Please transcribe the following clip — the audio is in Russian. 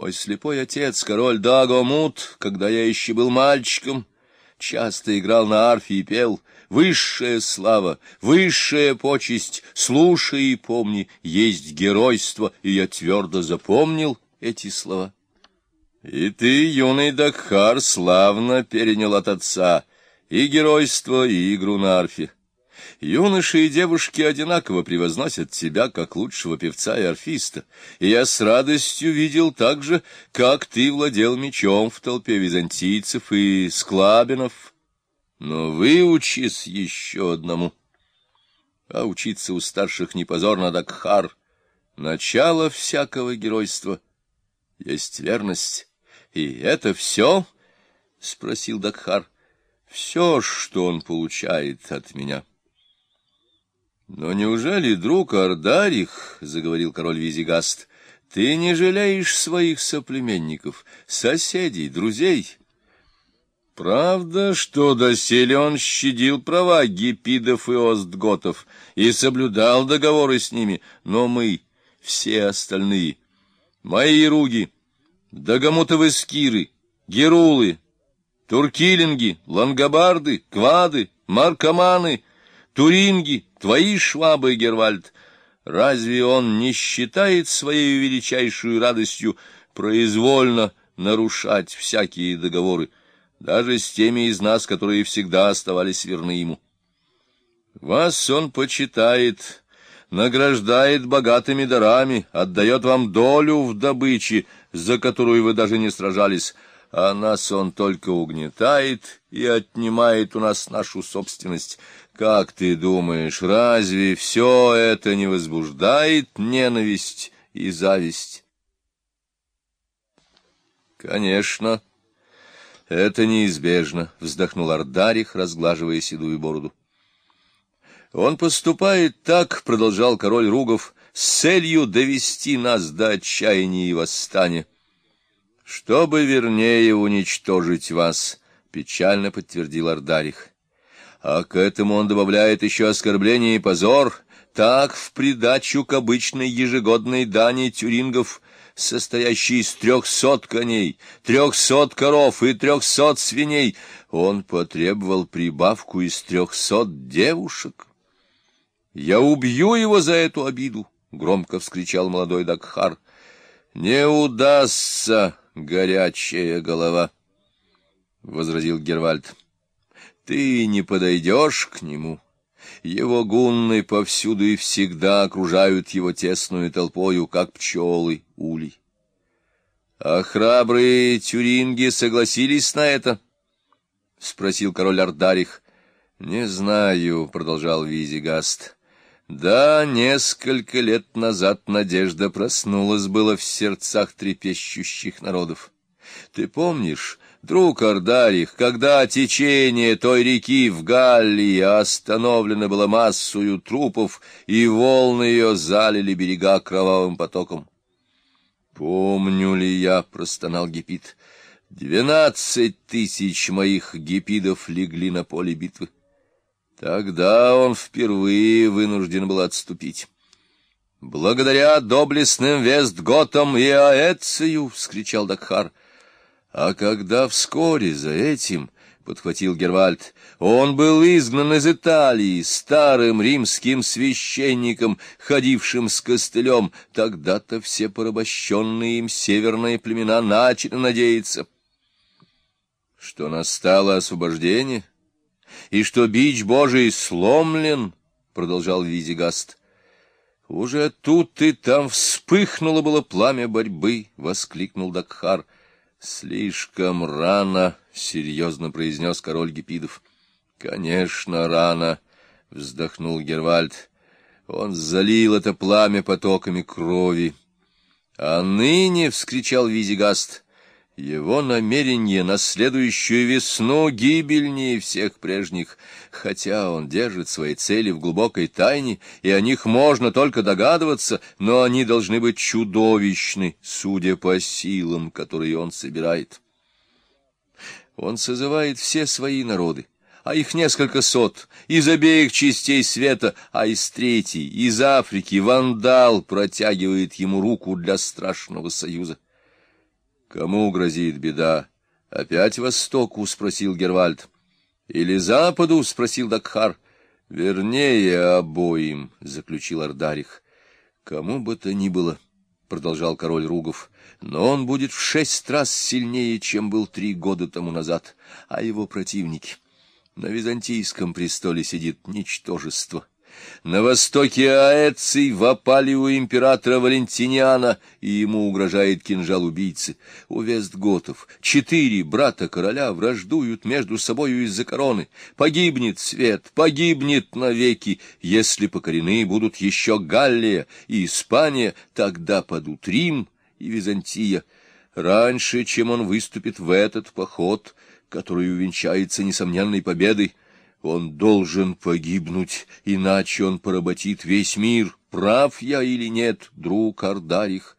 Мой слепой отец, король Дагомут, когда я еще был мальчиком, часто играл на арфе и пел «Высшая слава, высшая почесть, слушай и помни, есть геройство», и я твердо запомнил эти слова. И ты, юный Дакхар, славно перенял от отца и геройство, и игру на арфе. Юноши и девушки одинаково превозносят тебя как лучшего певца и арфиста, и я с радостью видел также, как ты владел мечом в толпе византийцев и склабинов. Но выучись еще одному. А учиться у старших не позорно, Дакхар. Начало всякого геройства есть верность. И это все? — спросил Дакхар. — Все, что он получает от меня. — но неужели, друг Ардарих, — заговорил король Визигаст, — ты не жалеешь своих соплеменников, соседей, друзей? Правда, что доселе он щадил права гипидов и остготов и соблюдал договоры с ними, но мы, все остальные, мои руги, дагомутовы скиры, герулы, туркилинги, лангобарды, квады, маркоманы — Туринги, твои швабы, Гервальд, разве он не считает своей величайшую радостью произвольно нарушать всякие договоры, даже с теми из нас, которые всегда оставались верны ему? Вас он почитает, награждает богатыми дарами, отдает вам долю в добыче, за которую вы даже не сражались, а нас он только угнетает и отнимает у нас нашу собственность. Как ты думаешь, разве все это не возбуждает ненависть и зависть? Конечно, это неизбежно, вздохнул Ардарих, разглаживая седую бороду. Он поступает так, продолжал король Ругов, с целью довести нас до отчаяния и восстания. Чтобы вернее уничтожить вас, печально подтвердил Ардарих. А к этому он добавляет еще оскорбление и позор, так в придачу к обычной ежегодной дани тюрингов, состоящей из трехсот коней, трехсот коров и трехсот свиней, он потребовал прибавку из трехсот девушек. «Я убью его за эту обиду!» — громко вскричал молодой Дакхар. «Не удастся, горячая голова!» — возразил Гервальд. Ты не подойдешь к нему. Его гунны повсюду и всегда окружают его тесную толпою, как пчелы улей. А храбрые тюринги согласились на это? — спросил король Ардарих. — Не знаю, — продолжал Визигаст. — Да, несколько лет назад надежда проснулась было в сердцах трепещущих народов. Ты помнишь, Друг Ардарих, когда течение той реки в Галлии остановлено было массою трупов, и волны ее залили берега кровавым потоком. «Помню ли я?» — простонал Гипит. «Двенадцать тысяч моих гипидов легли на поле битвы. Тогда он впервые вынужден был отступить». «Благодаря доблестным Вестготам и Аэцию!» — вскричал Дакхар. А когда вскоре за этим, — подхватил Гервальд, — он был изгнан из Италии старым римским священником, ходившим с костылем, тогда-то все порабощенные им северные племена начали надеяться, что настало освобождение, и что бич Божий сломлен, — продолжал Визигаст. Уже тут и там вспыхнуло было пламя борьбы, — воскликнул Дакхар. — Слишком рано, — серьезно произнес король Гипидов. — Конечно, рано, — вздохнул Гервальд. Он залил это пламя потоками крови. — А ныне, — вскричал Визигаст, его намерение на следующую весну гибельнее всех прежних, хотя он держит свои цели в глубокой тайне, и о них можно только догадываться, но они должны быть чудовищны, судя по силам, которые он собирает. Он созывает все свои народы, а их несколько сот, из обеих частей света, а из третьей, из Африки, вандал протягивает ему руку для страшного союза. Кому грозит беда? Опять Востоку? — спросил Гервальд. — Или Западу? — спросил Дакхар. — Вернее, обоим, — заключил Ардарих. — Кому бы то ни было, — продолжал король Ругов, — но он будет в шесть раз сильнее, чем был три года тому назад, а его противники... На византийском престоле сидит ничтожество. На востоке Аэций в у императора Валентиниана, и ему угрожает кинжал убийцы. У Вестготов четыре брата короля враждуют между собою из-за короны. Погибнет свет, погибнет навеки. Если покорены будут еще Галлия и Испания, тогда падут Рим и Византия. Раньше, чем он выступит в этот поход, который увенчается несомненной победой, он должен погибнуть, иначе он поработит весь мир. Прав я или нет, друг Ардарих?